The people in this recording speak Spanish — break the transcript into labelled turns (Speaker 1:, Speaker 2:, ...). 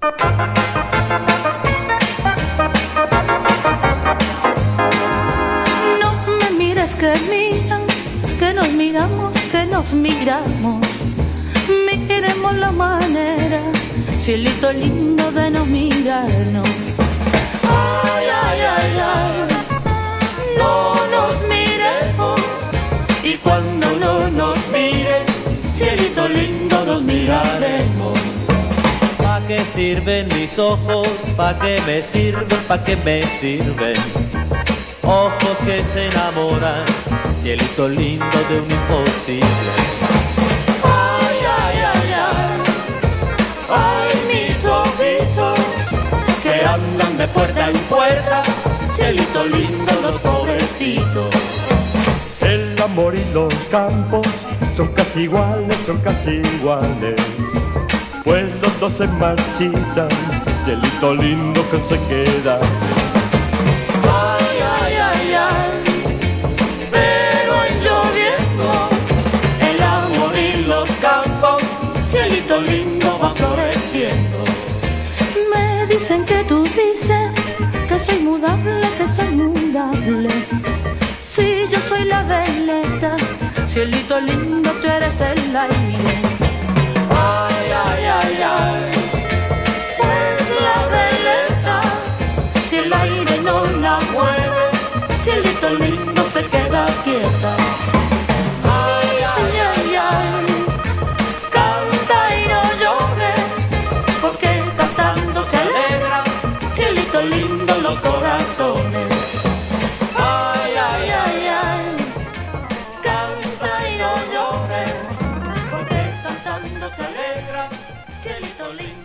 Speaker 1: No me mires que miran, que nos miramos, que nos miramos. Miremos la manera, cielito lindo de no mirarnos. Ay, ay, ay, ay, no nos miremos. Y cuando no nos miren, cielito lindo nos miraremos.
Speaker 2: ¿Pa' qué sirven mis ojos? ¿Pa' qué me sirven? ¿Pa' qué me sirven? Ojos que se enamoran, cielito lindo de un imposible.
Speaker 1: Ay, ay, ay, ay, ay, mis ojitos que andan de puerta en puerta, cielito lindo los pobrecitos.
Speaker 3: El amor y los campos son casi iguales, son casi iguales. Pues los dos se marchitan, cielito lindo que se queda.
Speaker 1: Ay, ay, ay, ay, pero en lloviendo, el amor y los campos, cielito lindo va floreciendo. Me dicen que tú dices que soy mudable, que soy mudable. Si yo soy la veleta, cielito lindo, tú eres el aire. violín no se queda quieta. Ay, ay, ay, ay, canta y no llores, porque cantando se alegra, cielito lindo los corazones. Ay, ay, ay, ay, canta y no llores, porque cantando se alegra, cielito lindo.